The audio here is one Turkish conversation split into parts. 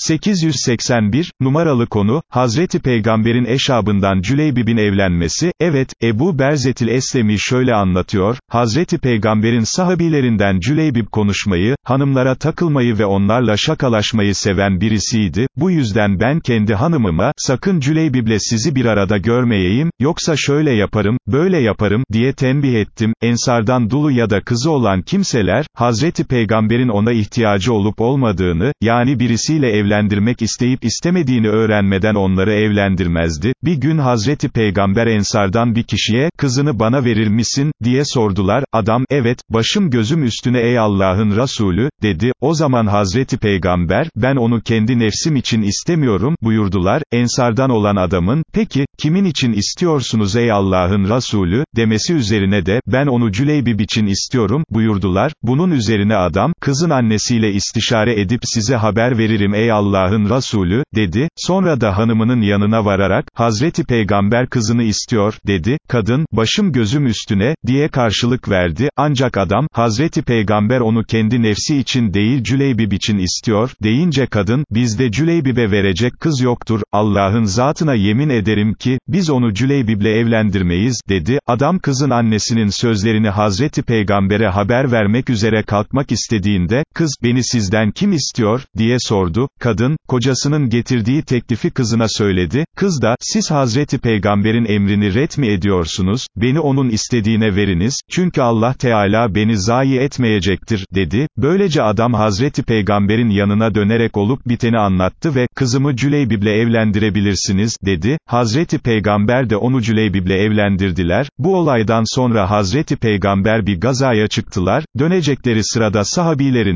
881, numaralı konu, Hazreti Peygamber'in eşabından Cüleybib'in evlenmesi, evet, Ebu Berzetil Eslemi şöyle anlatıyor, Hazreti Peygamber'in sahabilerinden Cüleybib konuşmayı, hanımlara takılmayı ve onlarla şakalaşmayı seven birisiydi, bu yüzden ben kendi hanımıma, sakın Cüleybib'le sizi bir arada görmeyeyim, yoksa şöyle yaparım, böyle yaparım, diye tembih ettim, ensardan dulu ya da kızı olan kimseler, Hazreti Peygamber'in ona ihtiyacı olup olmadığını, yani birisiyle evlendirmek isteyip istemediğini öğrenmeden onları evlendirmezdi. Bir gün Hazreti Peygamber Ensardan bir kişiye, kızını bana verir misin, diye sordular, adam, evet, başım gözüm üstüne ey Allah'ın Resulü, dedi, o zaman Hazreti Peygamber, ben onu kendi nefsim için istemiyorum, buyurdular, Ensardan olan adamın, peki, kimin için istiyorsunuz ey Allah'ın Resulü, demesi üzerine de, ben onu Cüleybib için istiyorum, buyurdular, bunun üzerine adam, kızın annesiyle istişare edip size haber veririm ey Allah'ın Resulü, dedi, sonra da hanımının yanına vararak, Hazreti Peygamber kızını istiyor, dedi, kadın, başım gözüm üstüne, diye karşılık verdi, ancak adam, Hazreti Peygamber onu kendi nefsi için değil Cüleybib için istiyor, deyince kadın, bizde Cüleybib'e verecek kız yoktur, Allah'ın zatına yemin ederim ki, biz onu Cüleybib'le evlendirmeyiz, dedi, adam kızın annesinin sözlerini Hazreti Peygamber'e haber vermek üzere kalkmak istediğinde, kız, beni sizden kim istiyor, diye sordu, kadın, kocasının getirdiği teklifi kızına söyledi, kız da, siz Hazreti Peygamber'in emrini ret mi ediyorsunuz, beni onun istediğine veriniz, çünkü Allah Teala beni zayi etmeyecektir, dedi, böylece adam Hazreti Peygamber'in yanına dönerek olup biteni anlattı ve, kızımı Cüleybib'le evlendirebilirsiniz, dedi, Hazreti Peygamber de onu Cüleybib'le evlendirdiler, bu olaydan sonra Hazreti Peygamber bir gazaya çıktılar, dönecekleri sırada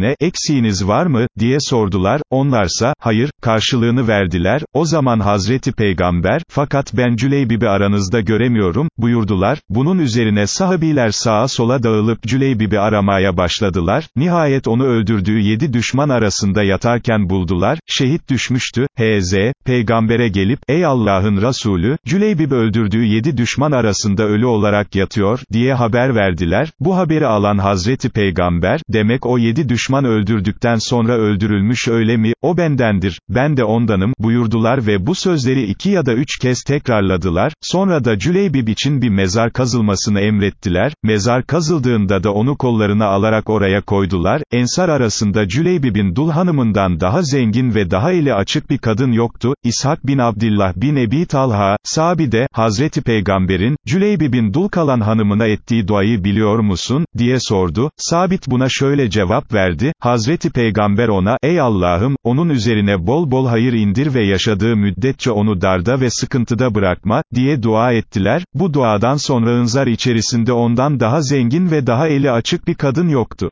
sahabilerine, eksiğiniz var mı, diye sordular, onlarsa, hayır, karşılığını verdiler, o zaman Hazreti Peygamber, fakat ben Cüleybib'i aranızda göremiyorum, buyurdular, bunun üzerine sahabiler sağa sola dağılıp Cüleybib'i aramaya başladılar, nihayet onu öldürdüğü yedi düşman arasında yatarken buldular, şehit düşmüştü, H.Z., peygambere gelip, ey Allah'ın Resulü, Cüleybib öldürdüğü yedi düşman arasında ölü olarak yatıyor, diye haber verdiler, bu haberi alan Hazreti Peygamber, demek o yedi düşman öldürdükten sonra öldürülmüş öyle mi, o bendendir, ben de ondanım, buyurdular ve bu sözleri iki ya da üç kez tekrarladılar, sonra da Cüleybib için bir mezar kazılmasını emrettiler, mezar kazıldığında da onu kollarına alarak oraya koydular, ensar arasında Cüleybib'in dul hanımından daha zengin ve daha eli açık bir kadın yoktu, İshak bin Abdillah bin Ebi Talha, Sabi de, Hazreti Peygamber'in, Cüleybib'in dul kalan hanımına ettiği duayı biliyor musun, diye sordu, Sabit buna şöyle cevap verdi, Hazreti Peygamber ona, ey Allah'ım, onun üzerine bol bol hayır indir ve yaşadığı müddetçe onu darda ve sıkıntıda bırakma, diye dua ettiler, bu duadan sonra ınzar içerisinde ondan daha zengin ve daha eli açık bir kadın yoktu.